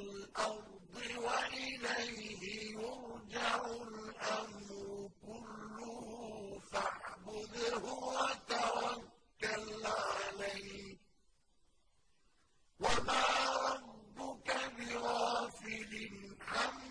وَالْأَرْضِ وَإِلَيْهِ يُرْجَعُ الْأَمْرُ كُلُّهُ فَاعْبُدْهُ وَتَوَكَّلْ عَلَيْهِ. وَمَا رَبُّكَ بِغَافِلٍ عَمَّا